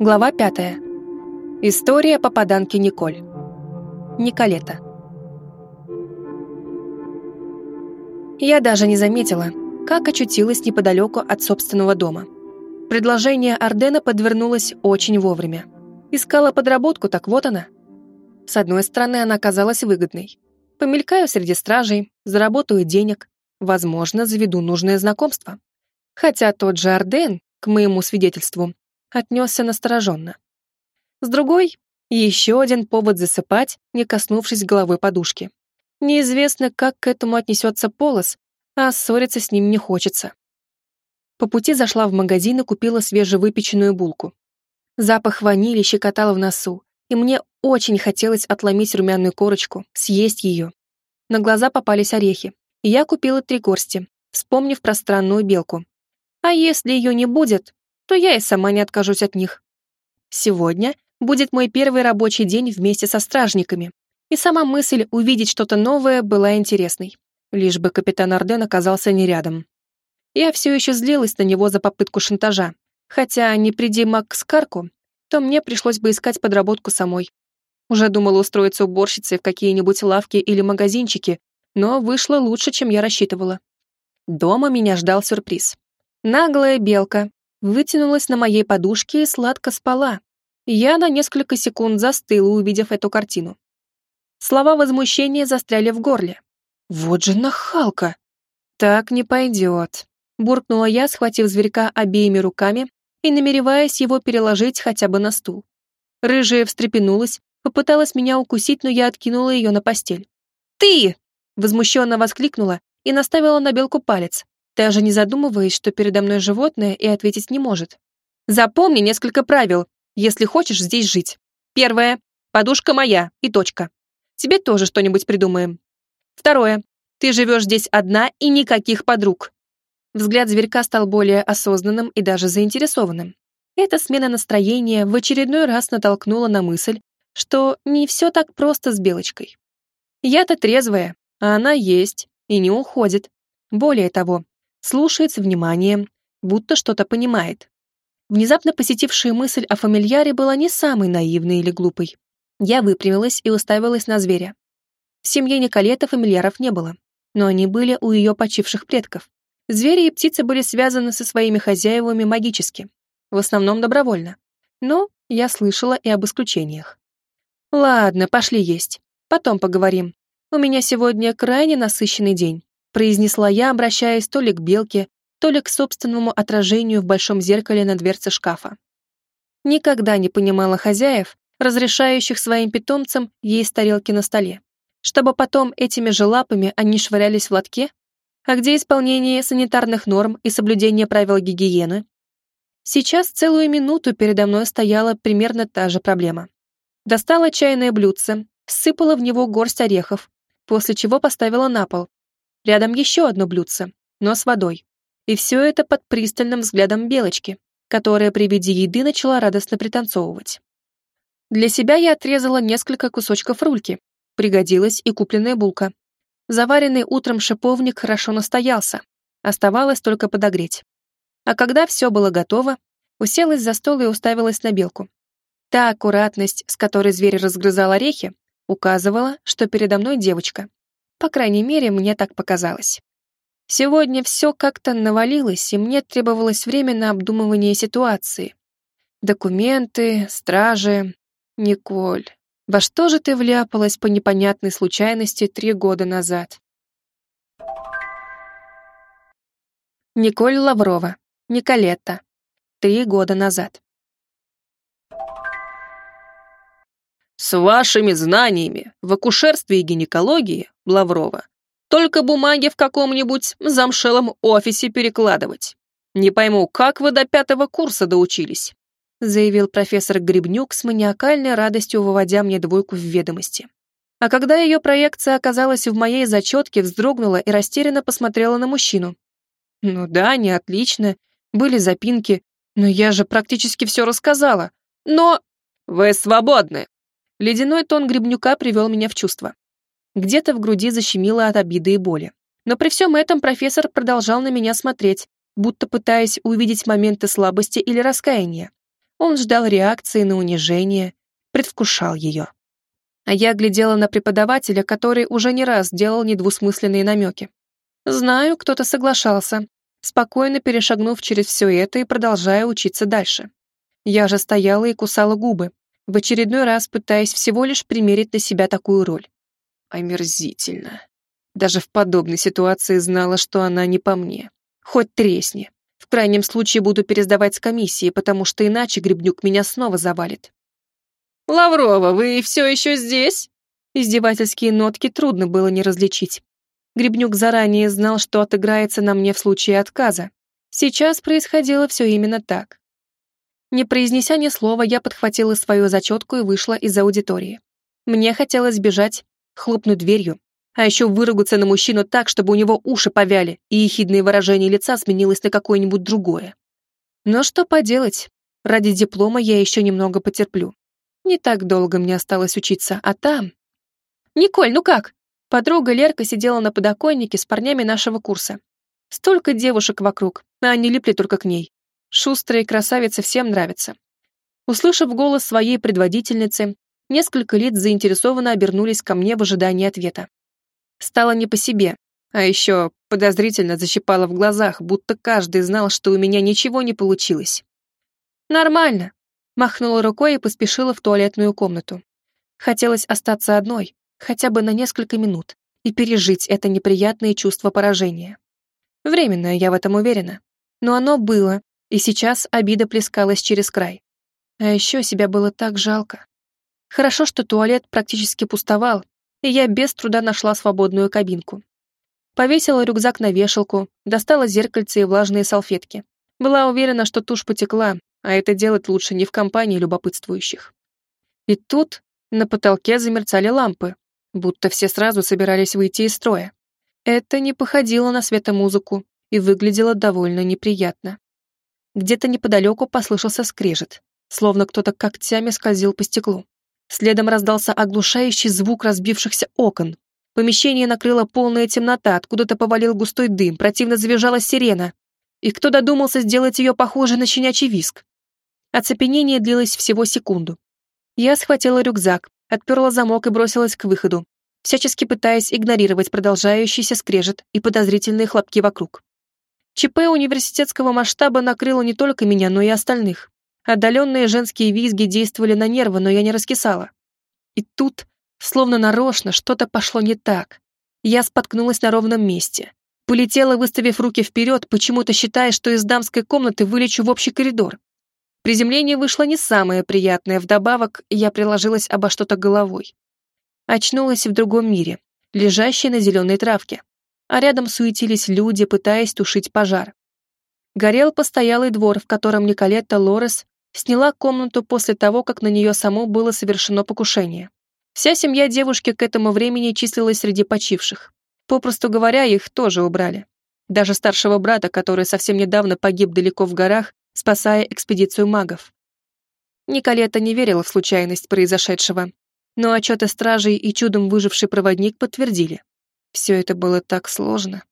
Глава пятая. История попаданки Николь. Николета. Я даже не заметила, как очутилась неподалеку от собственного дома. Предложение Ардена подвернулось очень вовремя. Искала подработку, так вот она. С одной стороны, она казалась выгодной. Помелькаю среди стражей, заработаю денег, возможно, заведу нужное знакомство. Хотя тот же Арден, к моему свидетельству, отнесся настороженно. С другой, еще один повод засыпать, не коснувшись головой подушки. Неизвестно, как к этому отнесется Полос, а ссориться с ним не хочется. По пути зашла в магазин и купила свежевыпеченную булку. Запах ванили щекотал в носу, и мне очень хотелось отломить румяную корочку, съесть ее. На глаза попались орехи, и я купила три горсти, вспомнив про странную белку. А если ее не будет, то я и сама не откажусь от них. Сегодня будет мой первый рабочий день вместе со стражниками, и сама мысль увидеть что-то новое была интересной, лишь бы капитан Арден оказался не рядом. Я все еще злилась на него за попытку шантажа, хотя не приди Мак к Скарку, то мне пришлось бы искать подработку самой. Уже думала устроиться уборщицей в какие-нибудь лавки или магазинчики, но вышло лучше, чем я рассчитывала. Дома меня ждал сюрприз. Наглая белка, вытянулась на моей подушке и сладко спала. Я на несколько секунд застыла, увидев эту картину. Слова возмущения застряли в горле. «Вот же нахалка!» «Так не пойдет», — буркнула я, схватив зверька обеими руками и намереваясь его переложить хотя бы на стул. Рыжая встрепенулась, попыталась меня укусить, но я откинула ее на постель. «Ты!» — возмущенно воскликнула и наставила на белку палец, даже не задумываясь, что передо мной животное и ответить не может. Запомни несколько правил, если хочешь здесь жить. Первое. Подушка моя и точка. Тебе тоже что-нибудь придумаем. Второе. Ты живешь здесь одна и никаких подруг. Взгляд зверька стал более осознанным и даже заинтересованным. Эта смена настроения в очередной раз натолкнула на мысль, что не все так просто с Белочкой. Я-то трезвая, а она есть и не уходит. Более того, слушает с вниманием, будто что-то понимает. Внезапно посетившая мысль о фамильяре была не самой наивной или глупой. Я выпрямилась и уставилась на зверя. В семье Николета фамильяров не было, но они были у ее почивших предков. Звери и птицы были связаны со своими хозяевами магически, в основном добровольно. Но я слышала и об исключениях. Ладно, пошли есть. Потом поговорим. У меня сегодня крайне насыщенный день произнесла я, обращаясь то ли к белке, то ли к собственному отражению в большом зеркале на дверце шкафа. Никогда не понимала хозяев, разрешающих своим питомцам есть тарелки на столе, чтобы потом этими же лапами они швырялись в лотке? А где исполнение санитарных норм и соблюдение правил гигиены? Сейчас целую минуту передо мной стояла примерно та же проблема. Достала чайное блюдце, сыпала в него горсть орехов, после чего поставила на пол, Рядом еще одно блюдце, но с водой. И все это под пристальным взглядом Белочки, которая при виде еды начала радостно пританцовывать. Для себя я отрезала несколько кусочков рульки. Пригодилась и купленная булка. Заваренный утром шиповник хорошо настоялся. Оставалось только подогреть. А когда все было готово, уселась за стол и уставилась на белку. Та аккуратность, с которой зверь разгрызал орехи, указывала, что передо мной девочка, по крайней мере, мне так показалось. Сегодня все как-то навалилось, и мне требовалось время на обдумывание ситуации. Документы, стражи. Николь, во что же ты вляпалась по непонятной случайности три года назад? Николь Лаврова. Николетта. Три года назад. С вашими знаниями в акушерстве и гинекологии, Лаврова, только бумаги в каком-нибудь замшелом офисе перекладывать. Не пойму, как вы до пятого курса доучились?» заявил профессор Грибнюк с маниакальной радостью, выводя мне двойку в ведомости. А когда ее проекция оказалась в моей зачетке, вздрогнула и растерянно посмотрела на мужчину. «Ну да, не отлично, были запинки, но я же практически все рассказала. Но...» «Вы свободны!» Ледяной тон грибнюка привел меня в чувство. Где-то в груди защемило от обиды и боли. Но при всем этом профессор продолжал на меня смотреть, будто пытаясь увидеть моменты слабости или раскаяния. Он ждал реакции на унижение, предвкушал ее. А я глядела на преподавателя, который уже не раз делал недвусмысленные намеки. Знаю, кто-то соглашался, спокойно перешагнув через все это и продолжая учиться дальше. Я же стояла и кусала губы, в очередной раз пытаясь всего лишь примерить на себя такую роль. Омерзительно. Даже в подобной ситуации знала, что она не по мне. Хоть тресни. В крайнем случае буду пересдавать с комиссии, потому что иначе Гребнюк меня снова завалит. «Лаврова, вы все еще здесь?» Издевательские нотки трудно было не различить. Гребнюк заранее знал, что отыграется на мне в случае отказа. Сейчас происходило все именно так. Не произнеся ни слова, я подхватила свою зачетку и вышла из аудитории. Мне хотелось бежать, хлопнуть дверью, а еще выругаться на мужчину так, чтобы у него уши повяли, и ехидное выражение лица сменилось на какое-нибудь другое. Но что поделать, ради диплома я еще немного потерплю. Не так долго мне осталось учиться, а там... «Николь, ну как?» Подруга Лерка сидела на подоконнике с парнями нашего курса. Столько девушек вокруг, а они липли только к ней. Шустрые красавицы всем нравятся. Услышав голос своей предводительницы, несколько лиц заинтересованно обернулись ко мне в ожидании ответа. Стало не по себе, а еще подозрительно защипало в глазах, будто каждый знал, что у меня ничего не получилось. «Нормально», махнула рукой и поспешила в туалетную комнату. Хотелось остаться одной, хотя бы на несколько минут, и пережить это неприятное чувство поражения. Временное, я в этом уверена. Но оно было, и сейчас обида плескалась через край. А еще себя было так жалко. Хорошо, что туалет практически пустовал, и я без труда нашла свободную кабинку. Повесила рюкзак на вешалку, достала зеркальце и влажные салфетки. Была уверена, что тушь потекла, а это делать лучше не в компании любопытствующих. И тут на потолке замерцали лампы, будто все сразу собирались выйти из строя. Это не походило на светомузыку и выглядело довольно неприятно. Где-то неподалеку послышался скрежет, словно кто-то когтями скользил по стеклу. Следом раздался оглушающий звук разбившихся окон. Помещение накрыла полная темнота, откуда-то повалил густой дым, противно завизжала сирена. И кто додумался сделать ее похожей на щенячий виск? Оцепенение длилось всего секунду. Я схватила рюкзак, отперла замок и бросилась к выходу, всячески пытаясь игнорировать продолжающийся скрежет и подозрительные хлопки вокруг. ЧП университетского масштаба накрыло не только меня, но и остальных. Отдаленные женские визги действовали на нервы, но я не раскисала. И тут, словно нарочно, что-то пошло не так. Я споткнулась на ровном месте. Полетела, выставив руки вперед, почему-то считая, что из дамской комнаты вылечу в общий коридор. Приземление вышло не самое приятное, вдобавок я приложилась обо что-то головой. Очнулась в другом мире, лежащей на зеленой травке, а рядом суетились люди, пытаясь тушить пожар. Горел постоялый двор, в котором Николетта Лорес сняла комнату после того, как на нее само было совершено покушение. Вся семья девушки к этому времени числилась среди почивших. Попросту говоря, их тоже убрали. Даже старшего брата, который совсем недавно погиб далеко в горах, спасая экспедицию магов. Николета не верила в случайность произошедшего, но отчеты стражей и чудом выживший проводник подтвердили. Все это было так сложно.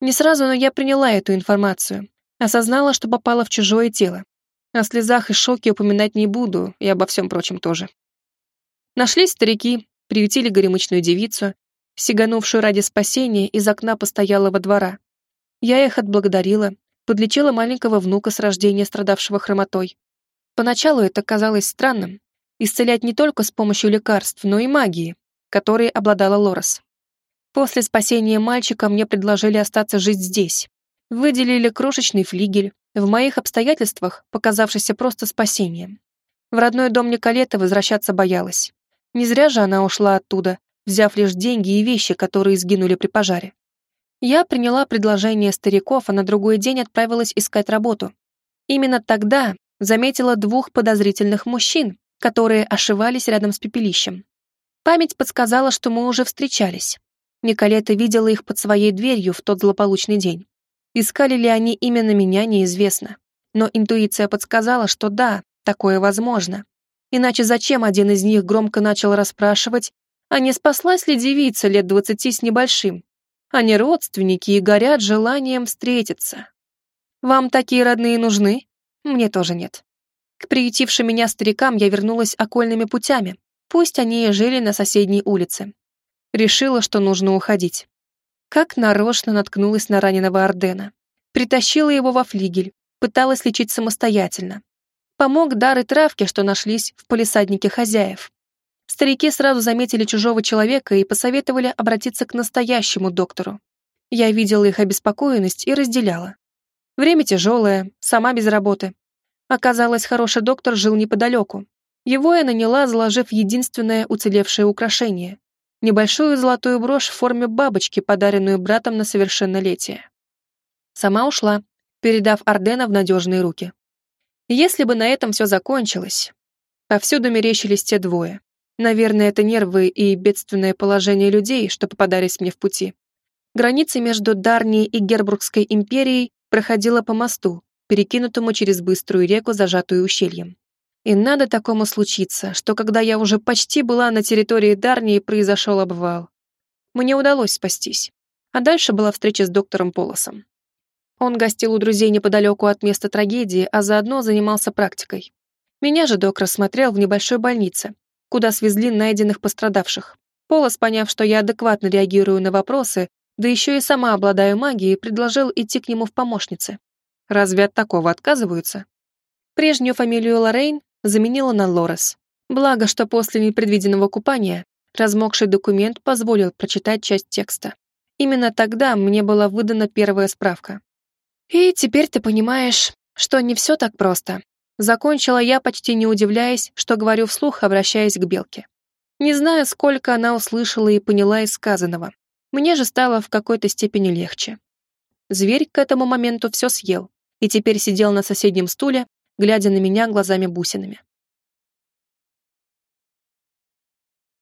Не сразу, но я приняла эту информацию, осознала, что попала в чужое тело. О слезах и шоке упоминать не буду, и обо всем прочем тоже. Нашлись старики, приютили горемычную девицу, сиганувшую ради спасения из окна постоялого двора. Я их отблагодарила, подлечила маленького внука с рождения, страдавшего хромотой. Поначалу это казалось странным. Исцелять не только с помощью лекарств, но и магии, которой обладала Лорес. После спасения мальчика мне предложили остаться жить здесь. Выделили крошечный флигель, в моих обстоятельствах показавшийся просто спасением. В родной дом Николета возвращаться боялась. Не зря же она ушла оттуда, взяв лишь деньги и вещи, которые сгинули при пожаре. Я приняла предложение стариков, а на другой день отправилась искать работу. Именно тогда заметила двух подозрительных мужчин, которые ошивались рядом с пепелищем. Память подсказала, что мы уже встречались. Николета видела их под своей дверью в тот злополучный день. Искали ли они именно меня, неизвестно. Но интуиция подсказала, что да, такое возможно. Иначе зачем один из них громко начал расспрашивать, а не спаслась ли девица лет двадцати с небольшим, они родственники и горят желанием встретиться. Вам такие родные нужны? Мне тоже нет. К приютившим меня старикам я вернулась окольными путями, пусть они и жили на соседней улице. Решила, что нужно уходить. Как нарочно наткнулась на раненого Ордена. Притащила его во флигель, пыталась лечить самостоятельно. Помог дары травки, что нашлись в полисаднике хозяев. Старики сразу заметили чужого человека и посоветовали обратиться к настоящему доктору. Я видела их обеспокоенность и разделяла. Время тяжелое, сама без работы. Оказалось, хороший доктор жил неподалеку. Его я наняла, заложив единственное уцелевшее украшение — небольшую золотую брошь в форме бабочки, подаренную братом на совершеннолетие. Сама ушла, передав Ардена в надежные руки. Если бы на этом все закончилось... Повсюду мерещились те двое. Наверное, это нервы и бедственное положение людей, что попадались мне в пути. Граница между Дарнией и Гербургской империей проходила по мосту, перекинутому через быструю реку, зажатую ущельем. И надо такому случиться, что когда я уже почти была на территории Дарнии, произошел обвал. Мне удалось спастись. А дальше была встреча с доктором Полосом. Он гостил у друзей неподалеку от места трагедии, а заодно занимался практикой. Меня же док рассмотрел в небольшой больнице, куда свезли найденных пострадавших. Полос, поняв, что я адекватно реагирую на вопросы, да еще и сама обладаю магией, предложил идти к нему в помощнице. Разве от такого отказываются? Прежнюю фамилию Лоррейн заменила на Лорес. Благо, что после непредвиденного купания размокший документ позволил прочитать часть текста. Именно тогда мне была выдана первая справка. И теперь ты понимаешь, что не все так просто. Закончила я, почти не удивляясь, что говорю вслух, обращаясь к Белке. Не знаю, сколько она услышала и поняла из сказанного. Мне же стало в какой-то степени легче. Зверь к этому моменту все съел и теперь сидел на соседнем стуле, глядя на меня глазами-бусинами.